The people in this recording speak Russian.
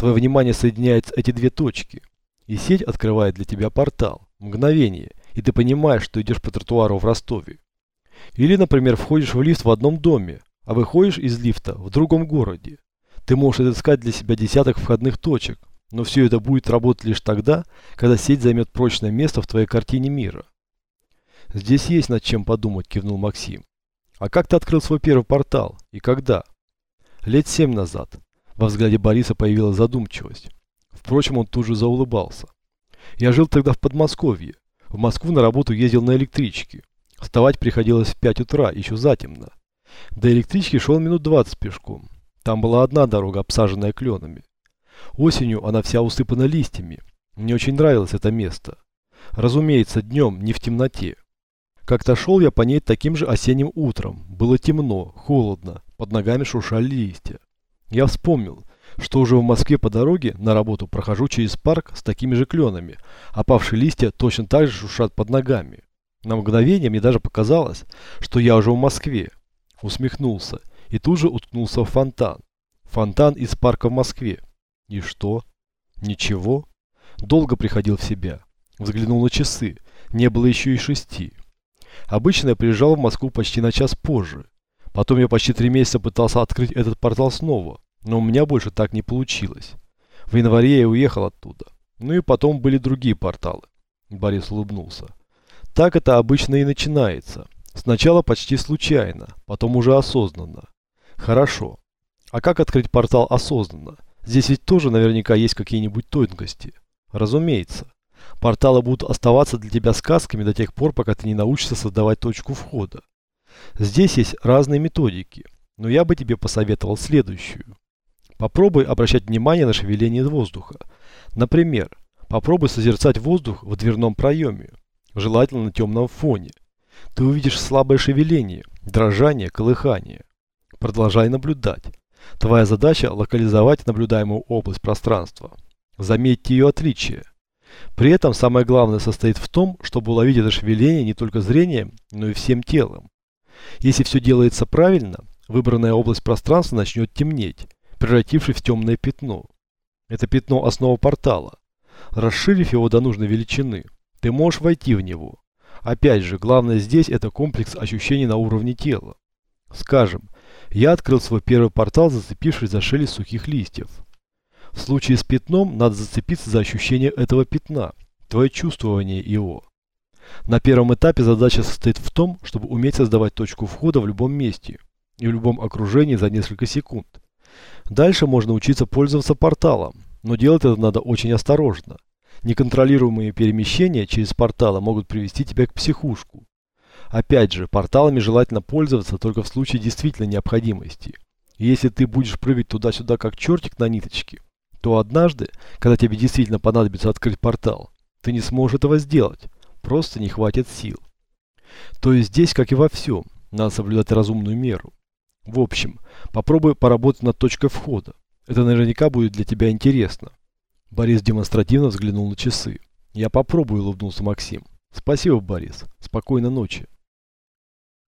Твое внимание соединяет эти две точки. И сеть открывает для тебя портал. Мгновение. И ты понимаешь, что идешь по тротуару в Ростове. Или, например, входишь в лифт в одном доме, а выходишь из лифта в другом городе. Ты можешь отыскать для себя десяток входных точек, но все это будет работать лишь тогда, когда сеть займет прочное место в твоей картине мира. Здесь есть над чем подумать, кивнул Максим. А как ты открыл свой первый портал? И когда? Лет семь назад. Во взгляде Бориса появилась задумчивость. Впрочем, он тут же заулыбался. Я жил тогда в Подмосковье. В Москву на работу ездил на электричке. Вставать приходилось в 5 утра, еще затемно. До электрички шел минут 20 пешком. Там была одна дорога, обсаженная кленами. Осенью она вся усыпана листьями. Мне очень нравилось это место. Разумеется, днем, не в темноте. Как-то шел я по ней таким же осенним утром. Было темно, холодно, под ногами шуршали листья. Я вспомнил, что уже в Москве по дороге на работу прохожу через парк с такими же кленами. Опавшие листья точно так же шуршат под ногами. На мгновение мне даже показалось, что я уже в Москве. Усмехнулся и тут же уткнулся в фонтан. Фонтан из парка в Москве. И что? Ничего. Долго приходил в себя. Взглянул на часы. Не было еще и шести. Обычно я приезжал в Москву почти на час позже. Потом я почти три месяца пытался открыть этот портал снова, но у меня больше так не получилось. В январе я уехал оттуда. Ну и потом были другие порталы. Борис улыбнулся. Так это обычно и начинается. Сначала почти случайно, потом уже осознанно. Хорошо. А как открыть портал осознанно? Здесь ведь тоже наверняка есть какие-нибудь тонкости. Разумеется. Порталы будут оставаться для тебя сказками до тех пор, пока ты не научишься создавать точку входа. Здесь есть разные методики, но я бы тебе посоветовал следующую. Попробуй обращать внимание на шевеление воздуха. Например, попробуй созерцать воздух в дверном проеме, желательно на темном фоне. Ты увидишь слабое шевеление, дрожание, колыхание. Продолжай наблюдать. Твоя задача – локализовать наблюдаемую область пространства. Заметьте ее отличие. При этом самое главное состоит в том, чтобы уловить это шевеление не только зрением, но и всем телом. Если все делается правильно, выбранная область пространства начнет темнеть, превратившись в темное пятно. Это пятно – основа портала. Расширив его до нужной величины, ты можешь войти в него. Опять же, главное здесь – это комплекс ощущений на уровне тела. Скажем, я открыл свой первый портал, зацепившись за шелест сухих листьев. В случае с пятном надо зацепиться за ощущение этого пятна, твое чувствование его. На первом этапе задача состоит в том, чтобы уметь создавать точку входа в любом месте и в любом окружении за несколько секунд. Дальше можно учиться пользоваться порталом, но делать это надо очень осторожно. Неконтролируемые перемещения через порталы могут привести тебя к психушку. Опять же, порталами желательно пользоваться только в случае действительно необходимости. Если ты будешь прыгать туда-сюда как чертик на ниточке, то однажды, когда тебе действительно понадобится открыть портал, ты не сможешь этого сделать, просто не хватит сил. То есть здесь, как и во всем, надо соблюдать разумную меру. В общем, попробуй поработать над точкой входа. Это наверняка будет для тебя интересно. Борис демонстративно взглянул на часы. Я попробую, улыбнулся Максим. Спасибо, Борис. Спокойной ночи.